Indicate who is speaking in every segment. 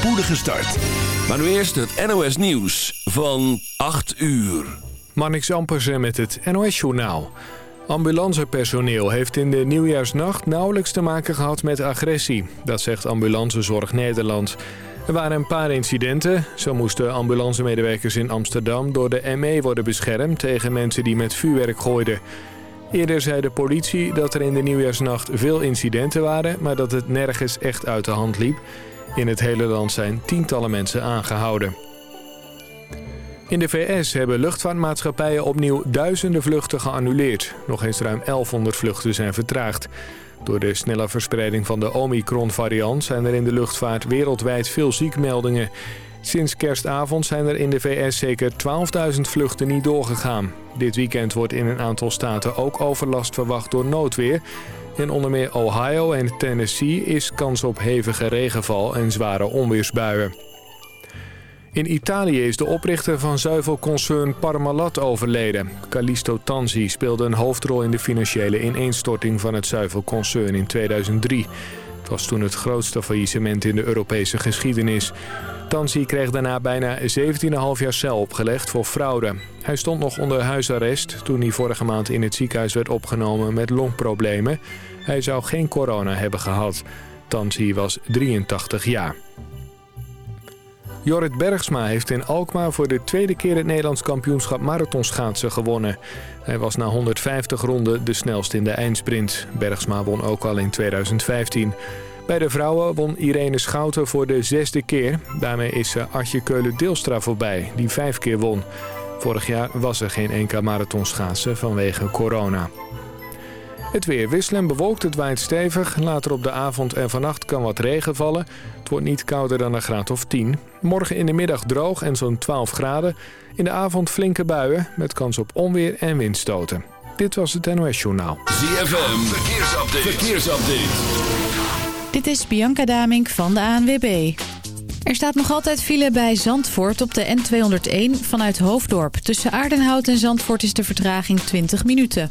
Speaker 1: spoedige start. Maar nu eerst het NOS Nieuws van 8 uur.
Speaker 2: Marnix Ampersen met het NOS Journaal. Ambulancepersoneel heeft in de nieuwjaarsnacht nauwelijks te maken gehad met agressie. Dat zegt Ambulancezorg Nederland. Er waren een paar incidenten. Zo moesten ambulancemedewerkers in Amsterdam door de ME worden beschermd tegen mensen die met vuurwerk gooiden. Eerder zei de politie dat er in de nieuwjaarsnacht veel incidenten waren... maar dat het nergens echt uit de hand liep. In het hele land zijn tientallen mensen aangehouden. In de VS hebben luchtvaartmaatschappijen opnieuw duizenden vluchten geannuleerd. Nog eens ruim 1100 vluchten zijn vertraagd. Door de snelle verspreiding van de Omicron-variant zijn er in de luchtvaart wereldwijd veel ziekmeldingen. Sinds kerstavond zijn er in de VS zeker 12.000 vluchten niet doorgegaan. Dit weekend wordt in een aantal staten ook overlast verwacht door noodweer. In onder meer Ohio en Tennessee is kans op hevige regenval en zware onweersbuien. In Italië is de oprichter van zuivelconcern Parmalat overleden. Callisto Tanzi speelde een hoofdrol in de financiële ineenstorting van het zuivelconcern in 2003. Het was toen het grootste faillissement in de Europese geschiedenis. Tanzi kreeg daarna bijna 17,5 jaar cel opgelegd voor fraude. Hij stond nog onder huisarrest toen hij vorige maand in het ziekenhuis werd opgenomen met longproblemen. Hij zou geen corona hebben gehad. Tanzi was 83 jaar. Jorrit Bergsma heeft in Alkmaar voor de tweede keer het Nederlands kampioenschap marathonschaatsen gewonnen. Hij was na 150 ronden de snelste in de eindsprint. Bergsma won ook al in 2015. Bij de vrouwen won Irene Schouten voor de zesde keer. Daarmee is ze Artje Keulen-Deelstra voorbij, die vijf keer won. Vorig jaar was er geen NK marathonschaatsen vanwege corona. Het weer wisselen bewolkt, het waait stevig. Later op de avond en vannacht kan wat regen vallen. Het wordt niet kouder dan een graad of 10. Morgen in de middag droog en zo'n 12 graden. In de avond flinke buien met kans op onweer en windstoten. Dit was het NOS Journaal.
Speaker 1: ZFM, verkeersupdate. verkeersupdate.
Speaker 3: Dit is Bianca Damink van de ANWB. Er staat nog altijd file bij Zandvoort op de N201 vanuit Hoofddorp. Tussen Aardenhout en Zandvoort is de vertraging 20 minuten.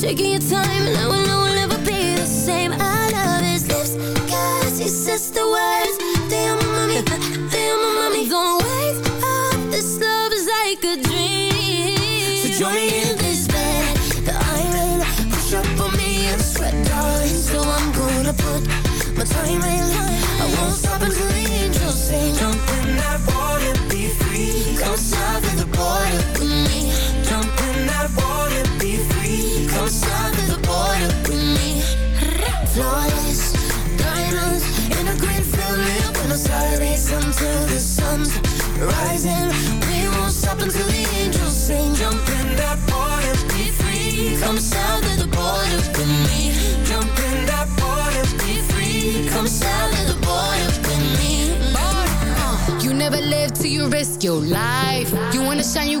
Speaker 4: taking your time, and I know we'll never be the same. I love his lips, cause he says the words. Mami, te amo, mami. Don't wake up, this love is like a dream.
Speaker 5: So join me in
Speaker 4: this bed that I'm. Push up on me and sweat, darling. So I'm gonna put my time in. I won't stop until the angels sing.
Speaker 5: Jump in that water, be free. Come south of the border the with me.
Speaker 4: Diamonds in a until the sun's rising. We won't stop until the angels sing.
Speaker 5: Jump in that water, be free.
Speaker 4: Come south the with me.
Speaker 5: Jump in that water, be free.
Speaker 4: Come south the with me.
Speaker 6: You never live till you risk your life. You wanna shine, you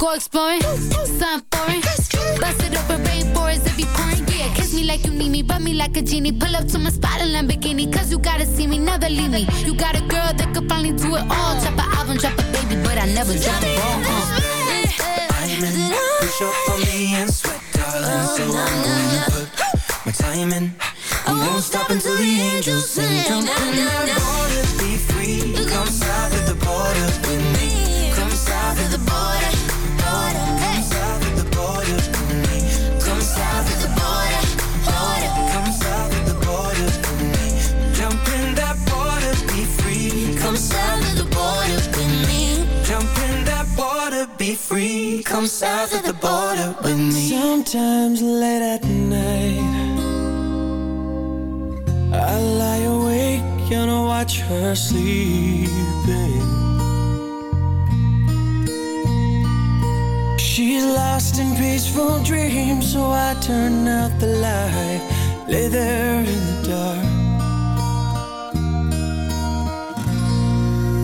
Speaker 6: go exploring, something foreign. Bust it up in rainforest if you pouring. Yeah, kiss me like you need me, rub me like a genie. Pull up to my spot in Lamborghini, cause you gotta see me, never leave me. You got a girl that could finally do it all. Drop an album, drop a baby, but I never drop a ball. Uh.
Speaker 5: I'm in. Push up on me and sweat, darling. So I'm gonna put my time in. I won't stop until the angels sing. Jump in that water, be free. Come south of the border with me. Free. Come south of the border with me.
Speaker 7: Sometimes late at night I lie awake and I watch her sleeping She's lost in peaceful dreams So I turn out the light
Speaker 8: lay there in the dark.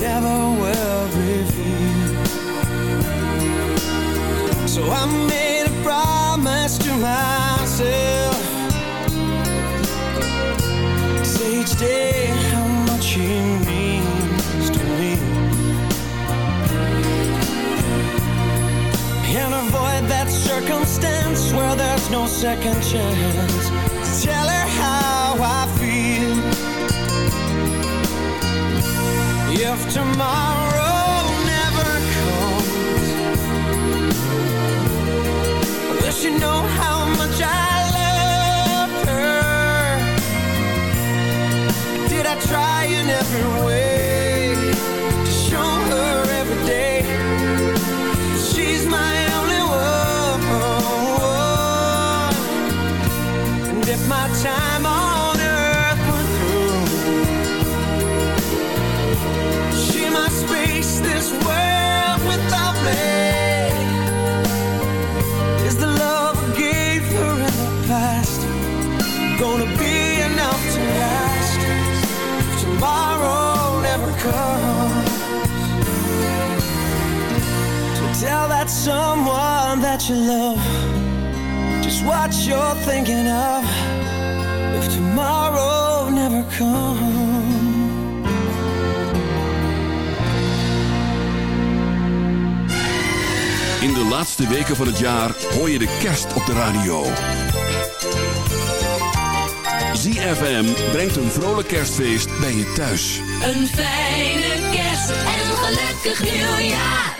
Speaker 8: never were revealed. So I made a promise to myself. Say each day how much he means to me. And avoid that circumstance where there's no second chance. Tell her how I feel If tomorrow never comes Will she know how much I love her? Did I try in every way comes? So tell that someone that you love just what you're thinking of if tomorrow never comes.
Speaker 1: In de laatste weken van het jaar hoor je de kerst op de radio. ZFM brengt een vrolijk kerstfeest bij je thuis.
Speaker 9: Een fijne kerst en een gelukkig nieuwjaar.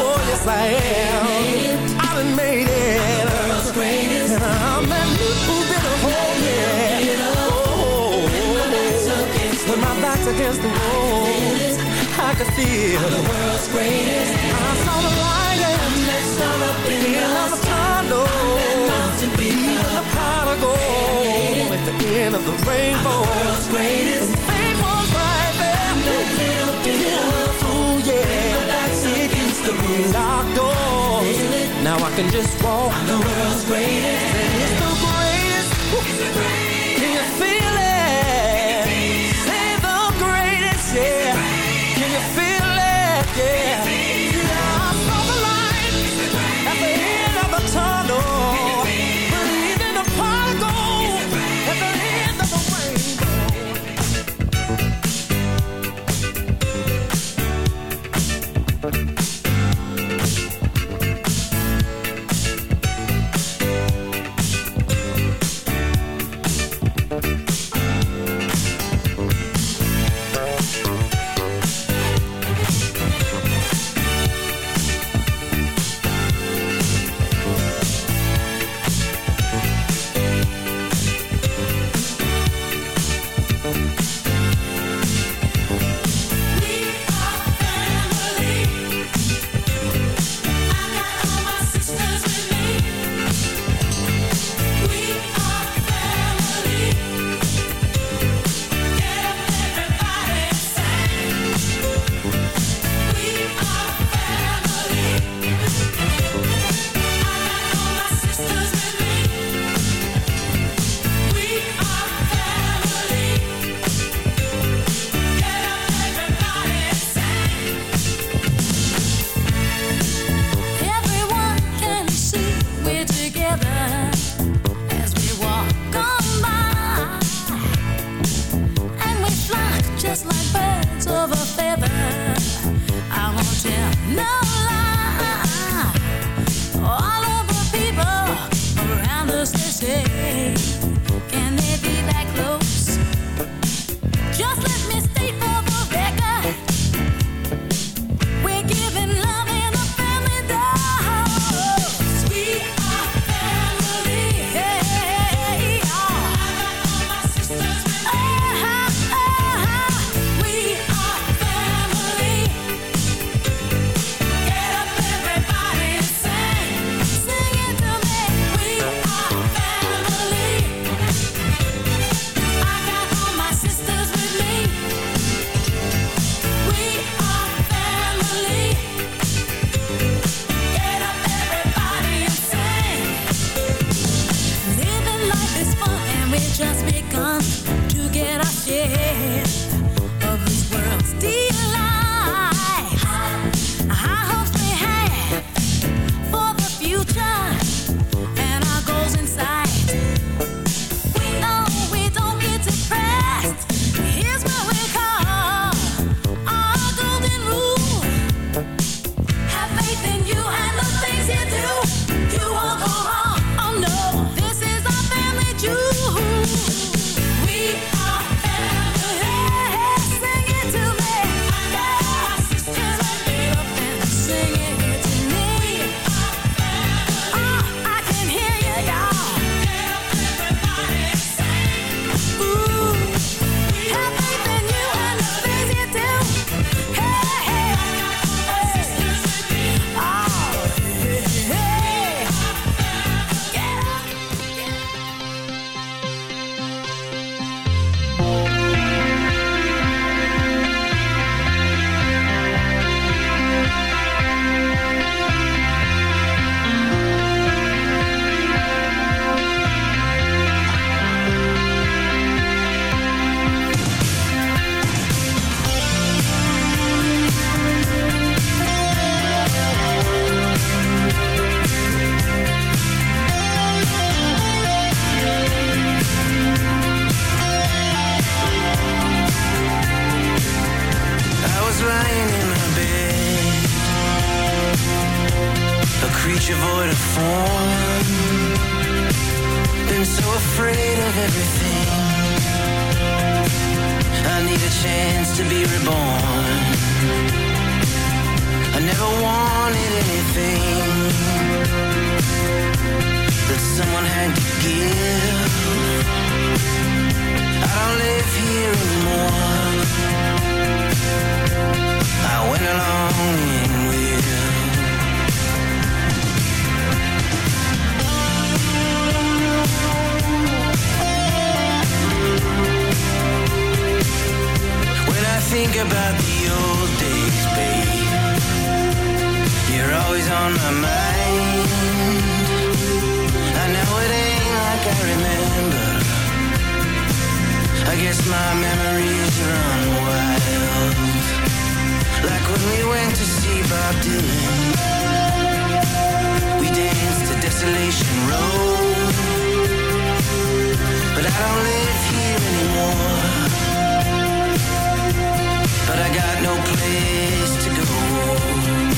Speaker 10: Oh, yes, I am. I done made it. World's greatest. And I'm that little bit of hope, yeah. Oh, when my back's against the wall, I can feel I'm the world's greatest. I saw the light and that sun up in the avocado. Even the prodigal at the end of the rainbow. The world's greatest. Locked doors. Now I can just walk. I'm the world's greatest.
Speaker 5: on my mind. I know it ain't like I remember. I guess my memories run wild. Like when we went to see Bob Dylan. We danced to Desolation Row. But I don't live here anymore. But I got no place to go.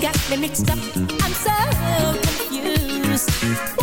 Speaker 9: got me mixed up. I'm so confused.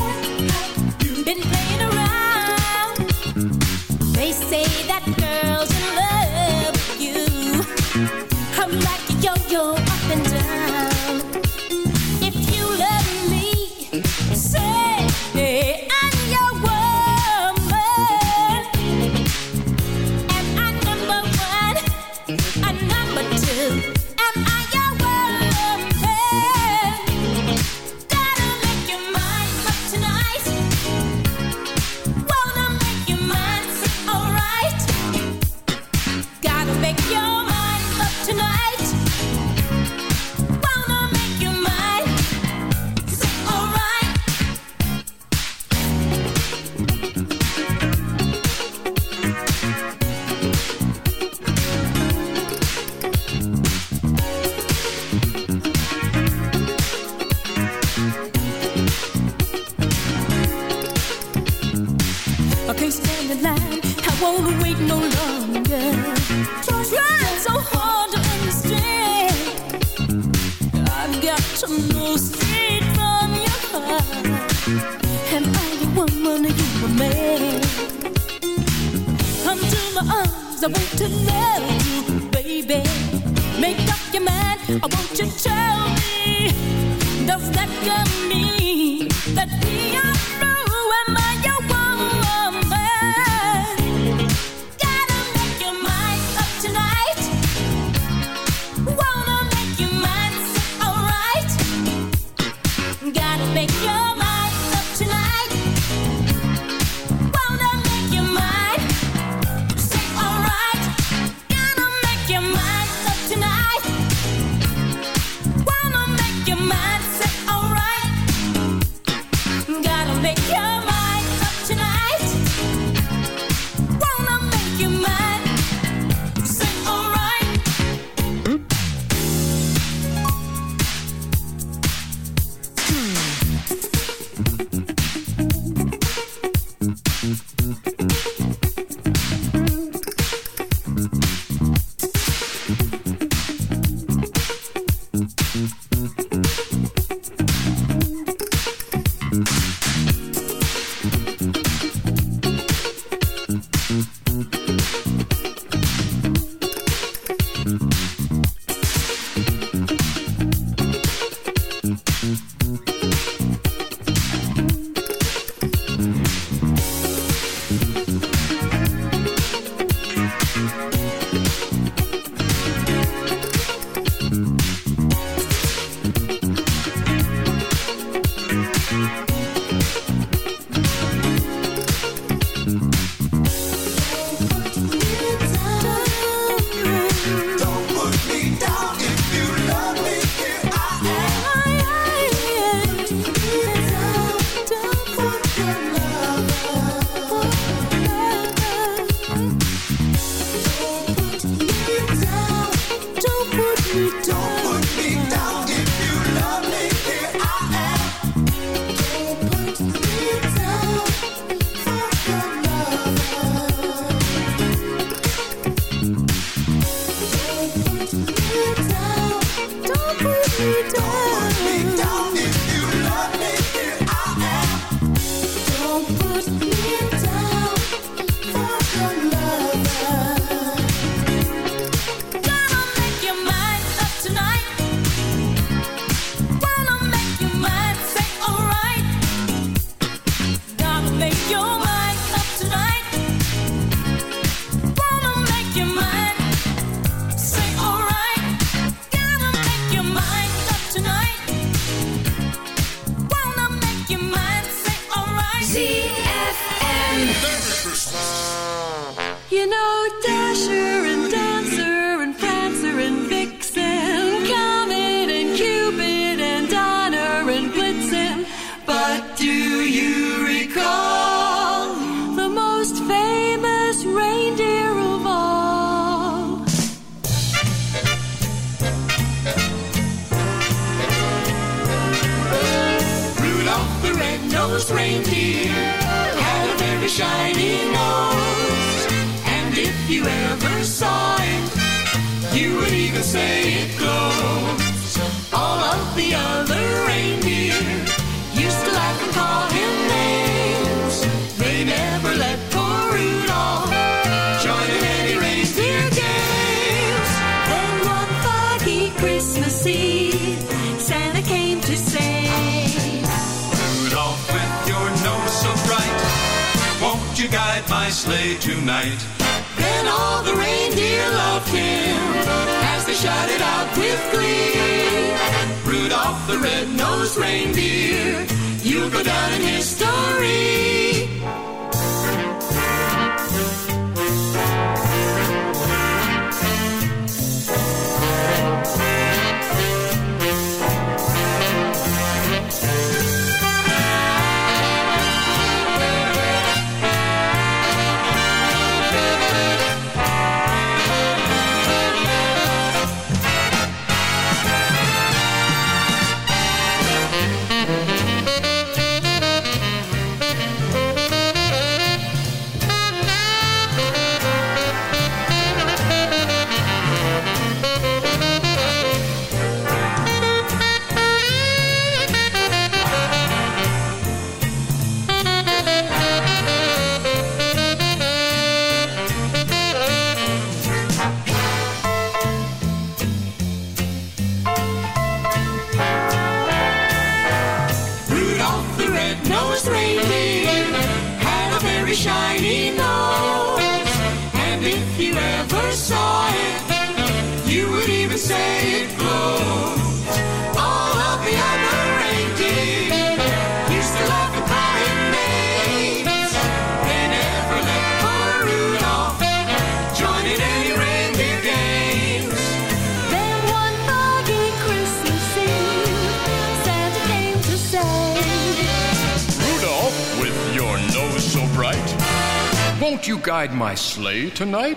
Speaker 9: My
Speaker 11: sleigh tonight?